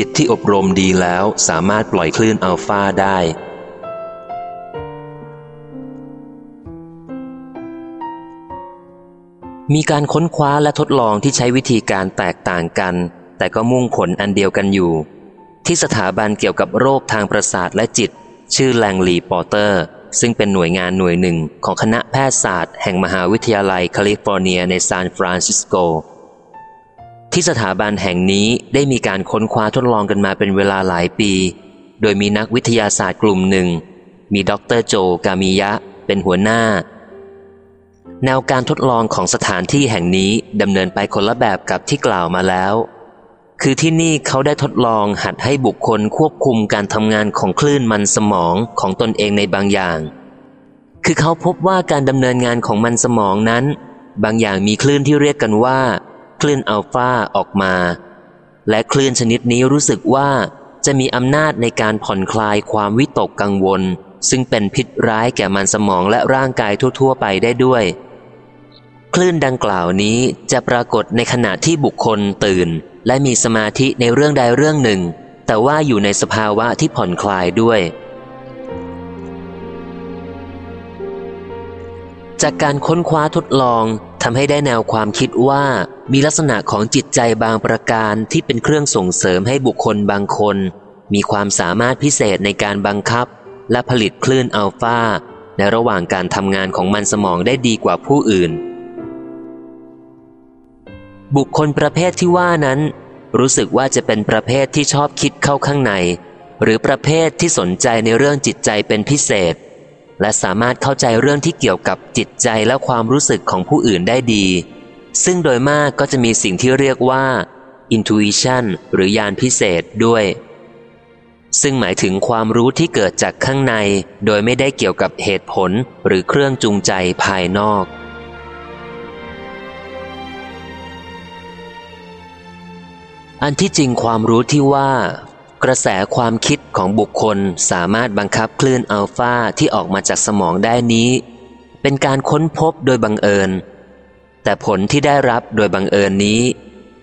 จิตที่อบรมดีแล้วสามารถปล่อยคลื่นอัลฟาได้ มีการค้นคว้าและทดลองที่ใช้วิธีการแตกต่างกัน แต่ก็มุ่งผลอันเดียวกันอยู่ ที่สถาบันเกี่ยวกับโรคทางประสาทและจิต ชื่อแลงลีปอเตอร์ ซึ่งเป็นหน่วยงานหน่วยหนึ่งของคณะแพทยศาสตร์ แห่งมหาวิทยาลัยแคลิฟอร์เนียในซานฟรานซิสโก ที่สถาบันแห่งนี้ได้มีการค้นคว้าทดลองกันมาเป็นเวลาหลายปี โดยมีนักวิทยาศาสตร์กลุ่มหนึ่ง มีดรโจกามิยะ เป็นหัวหน้า แนวการทดลองของสถานที่แห่งนี้ดำเนินไปคนละแบบกับที่กล่าวมาแล้ว คือที่นี่เขาได้ทดลองหัดให้บุคคลควบคุมการทำงานของคลื่นมันสมองของตนเองในบางอย่าง คือเขาพบว่าการดำเนินงานของมันสมองนั้น บางอย่างมีคลื่นที่เรียกกันว่า คลื่นอัลฟาออกมา และคลื่นชนิดนี้รู้สึกว่าจะมีอำนาจในการผ่อนคลายความวิตกกังวล ซึ่งเป็นพิษร้ายแก่มันสมองและร่างกายทั่ว ๆ ไปได้ด้วย คลื่นดังกล่าวนี้จะปรากฏในขณะที่บุคคลตื่น และมีสมาธิในเรื่องใดเรื่องหนึ่ง แต่ว่าอยู่ในสภาวะที่ผ่อนคลายด้วยจากการค้นคว้าทดลอง ทำให้ได้แนวความคิดว่ามีลักษณะของจิตใจบางประการที่เป็นเครื่องส่งเสริมให้บุคคลบางคน มีความสามารถพิเศษในการบังคับ และผลิตคลื่นอัลฟาในระหว่างการทำงานของมันสมองได้ดีกว่าผู้อื่น บุคคลประเภทที่ว่านั้น รู้สึกว่าจะเป็นประเภทที่ชอบคิดเข้าข้างใน หรือประเภทที่สนใจในเรื่องจิตใจเป็นพิเศษ และสามารถเข้าใจเรื่องที่เกี่ยวกับจิตใจและความรู้สึกของผู้อื่นได้ดี ซึ่งโดยมากก็จะมีสิ่งที่เรียกว่า intuition หรือยานพิเศษด้วย ซึ่งหมายถึงความรู้ที่เกิดจากข้างใน โดยไม่ได้เกี่ยวกับเหตุผลหรือเครื่องจูงใจภายนอก อันที่จริงความรู้ที่ว่า กระแสความคิดของบุคคลสามารถบังคับคลื่นอัลฟาที่ออกมาจากสมองได้นี้ เป็นการค้นพบโดยบังเอิญ แต่ผลที่ได้รับโดยบังเอิญนี้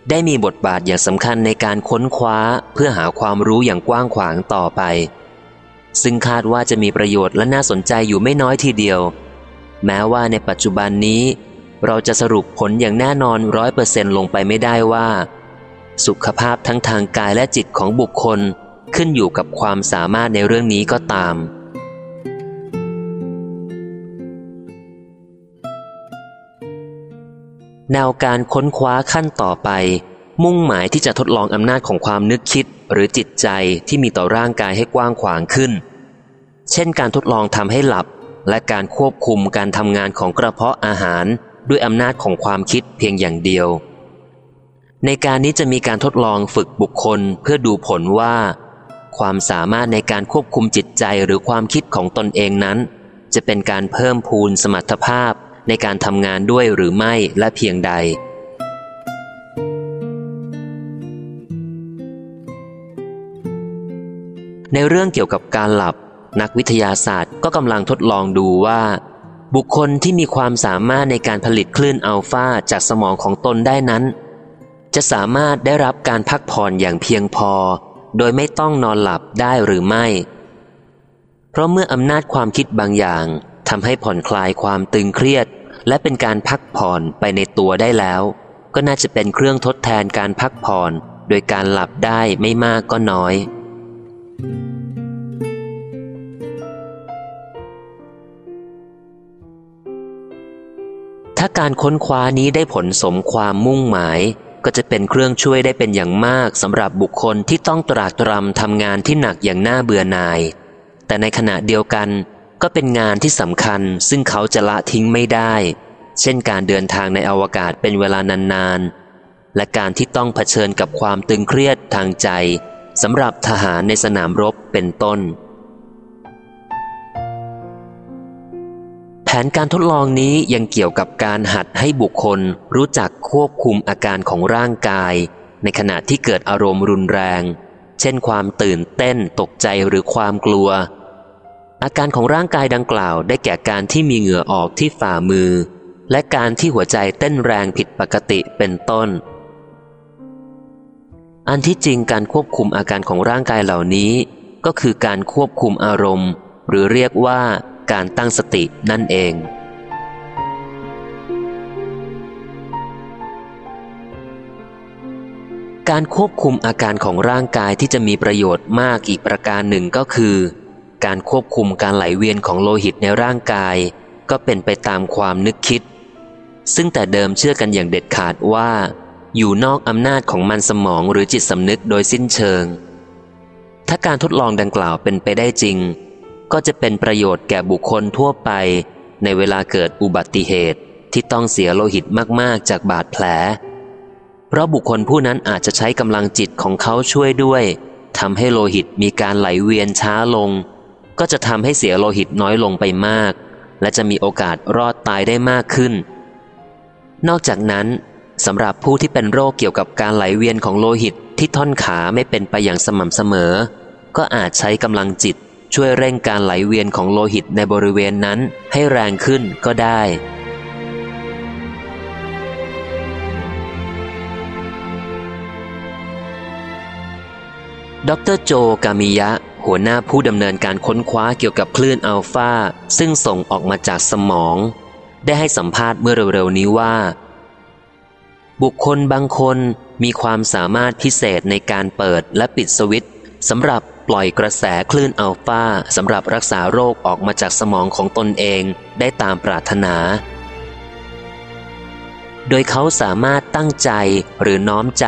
ได้มีบทบาทอย่างสำคัญในการค้นคว้าเพื่อหาความรู้อย่างกว้างขวางต่อไป ซึ่งคาดว่าจะมีประโยชน์และน่าสนใจอยู่ไม่น้อยทีเดียว แม้ว่าในปัจจุบันนี้ เราจะสรุปผลอย่างแน่นอนร้อยเปอร์เซนลงไปไม่ได้ว่า สุขภาพทั้งทางกายและจิตของบุคคลขึ้นอยู่กับความสามารถในเรื่องนี้ก็ตาม แนวการค้นคว้าขั้นต่อไป มุ่งหมายที่จะทดลองอำนาจของความนึกคิดหรือจิตใจที่มีต่อร่างกายให้กว้างขวางขึ้น เช่นการทดลองทำให้หลับ และการควบคุมการทำงานของกระเพาะอาหาร ด้วยอำนาจของความคิดเพียงอย่างเดียว ในการนี้จะมีการทดลองฝึกบุคคลเพื่อดูผลว่า ความสามารถในการควบคุมจิตใจหรือความคิดของตนเองนั้น จะเป็นการเพิ่มพูนสมรรถภาพในการทำงานด้วยหรือไม่และเพียงใด ในเรื่องเกี่ยวกับการหลับ นักวิทยาศาสตร์ก็กำลังทดลองดูว่า บุคคลที่มีความสามารถในการผลิตคลื่นอัลฟาจากสมองของตนได้นั้น จะสามารถได้รับการพักผ่อนอย่างเพียงพอ โดยไม่ต้องนอนหลับได้หรือไม่ เพราะเมื่ออำนาจความคิดบางอย่างทำให้ผ่อนคลายความตึงเครียด และเป็นการพักผ่อนไปในตัวได้แล้ว ก็น่าจะเป็นเครื่องทดแทนการพักผ่อน โดยการหลับได้ไม่มากก็น้อย ถ้าการค้นคว้านี้ได้ผลสมความมุ่งหมาย ก็จะเป็นเครื่องช่วยได้เป็นอย่างมากสำหรับบุคคลที่ต้องตรากตรำทำงานที่หนักอย่างน่าเบื่อหน่าย แต่ในขณะเดียวกันก็เป็นงานที่สำคัญซึ่งเขาจะละทิ้งไม่ได้ เช่นการเดินทางในอวกาศเป็นเวลานานๆ และการที่ต้องเผชิญกับความตึงเครียดทางใจสำหรับทหารในสนามรบเป็นต้น นการทดลองนี้ยังเกี่ยวกับการหัดให้บุคคลรู้จักควบคุมอาการของร่างกาย ในขณะที่เกิดอารมณ์รุนแรง เช่นความตื่นเต้น ตกใจหรือความกลัว อาการของร่างกายดังกล่าวได้แก่การที่มีเหงื่อออกที่ฝ่ามือ และการที่หัวใจเต้นแรงผิดปกติเป็นต้น อันที่จริงการควบคุมอาการของร่างกายเหล่านี้ ก็คือการควบคุมอารมณ์ หรือเรียกว่า การตั้งสตินั่นเอง การควบคุมอาการของร่างกายที่จะมีประโยชน์มากอีกประการหนึ่งก็คือ การควบคุมการไหลเวียนของโลหิตในร่างกาย ก็เป็นไปตามความนึกคิด ซึ่งแต่เดิมเชื่อกันอย่างเด็ดขาดว่า อยู่นอกอำนาจของมันสมองหรือจิตสำนึกโดยสิ้นเชิง ถ้าการทดลองดังกล่าวเป็นไปได้จริง ก็จะเป็นประโยชน์แก่บุคคลทั่วไป ในเวลาเกิดอุบัติเหตุที่ต้องเสียโลหิตมากๆจากบาดแผล เพราะบุคคลผู้นั้นอาจจะใช้กำลังจิตของเขาช่วยด้วยทำให้โลหิตมีการไหลเวียนช้าลง ก็จะทำให้เสียโลหิตน้อยลงไปมาก และจะมีโอกาสรอดตายได้มากขึ้น นอกจากนั้นสำหรับผู้ที่เป็นโรคเกี่ยวกับการไหลเวียนของโลหิตที่ท่อนขาไม่เป็นไปอย่างสม่ำเสมอ ก็อาจใช้กำลังจิต ช่วยเร่งการไหลเวียนของโลหิตในบริเวณนั้นให้แรงขึ้นก็ได้ ดรโจกามิยะ หัวหน้าผู้ดำเนินการค้นคว้าเกี่ยวกับคลื่นอัลฟาซึ่งส่งออกมาจากสมอง ได้ให้สัมภาษณ์เมื่อเร็วๆนี้ว่า บุคคลบางคนมีความสามารถพิเศษในการเปิดและปิดสวิตช์สำหรับ ปล่อยกระแสคลื่นอัลฟาสำหรับรักษาโรคออกมาจากสมองของตนเองได้ตามปรารถนา โดยเขาสามารถตั้งใจหรือน้อมใจ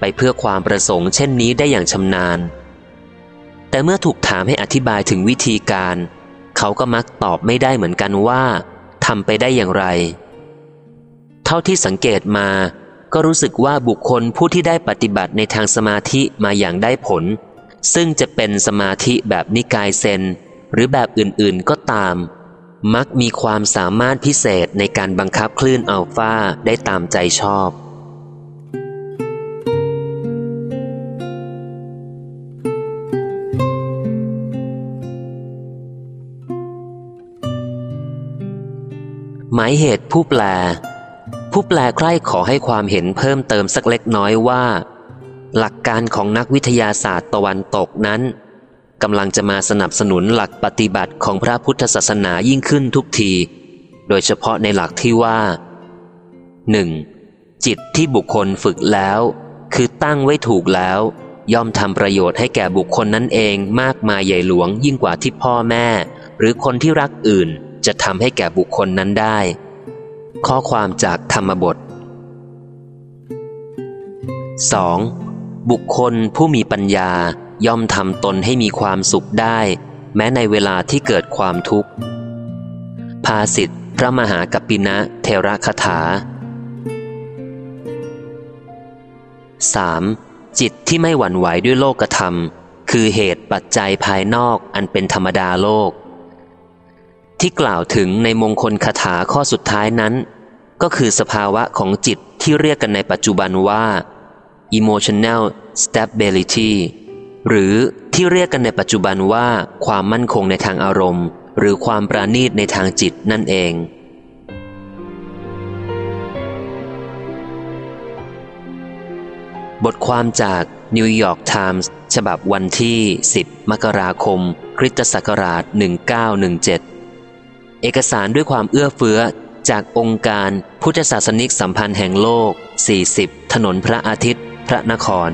ไปเพื่อความประสงค์เช่นนี้ได้อย่างชำนาญ แต่เมื่อถูกถามให้อธิบายถึงวิธีการ เขาก็มักตอบไม่ได้เหมือนกันว่าทำไปได้อย่างไร เท่าที่สังเกตมาก็รู้สึกว่าบุคคลผู้ที่ได้ปฏิบัติในทางสมาธิมาอย่างได้ผล ซึ่งจะเป็นสมาธิแบบนิกายเซน หรือแบบอื่นๆก็ตาม มักมีความสามารถพิเศษในการบังคับคลื่นอัลฟาได้ตามใจชอบ หมายเหตุผู้แปล ผู้แปลใคร่ขอให้ความเห็นเพิ่มเติมสักเล็กน้อยว่า หลักการของนักวิทยาศาสตร์ตะวันตกนั้นกำลังจะมาสนับสนุนหลักปฏิบัติของพระพุทธศาสนายิ่งขึ้นทุกที โดยเฉพาะในหลักที่ว่า 1. จิตที่บุคคลฝึกแล้ว คือตั้งไว้ถูกแล้ว ย่อมทำประโยชน์ให้แก่บุคคลนั้นเองมากมายใหญ่หลวงยิ่งกว่าที่พ่อแม่ หรือคนที่รักอื่นจะทำให้แก่บุคคลนั้นได้ ข้อความจากธรรมบท 2. บุคคลผู้มีปัญญาย่อมทำตนให้มีความสุขได้ แม้ในเวลาที่เกิดความทุกข์ ภาสิทธิพระมหากัปปินะเทระคถา 3. จิตที่ไม่หวั่นไหวด้วยโลกธรรม คือเหตุปัจจัยภายนอกอันเป็นธรรมดาโลก ที่กล่าวถึงในมงคลคาถาข้อสุดท้ายนั้น ก็คือสภาวะของจิตที่เรียกกันในปัจจุบันว่า emotional stability หรือที่เรียกกันในปัจจุบันว่าความมั่นคงในทางอารมณ์ หรือความปราณีตในทางจิตนั่นเอง บทความจาก New York Times ฉบับวันที่ 10 มกราคม คริสตศักราช 1917 เอกสารด้วยความเอื้อเฟื้อจากองค์การพุทธศาสนิกสัมพันธ์แห่งโลก 40 ถนนพระอาทิตย์ ระนคร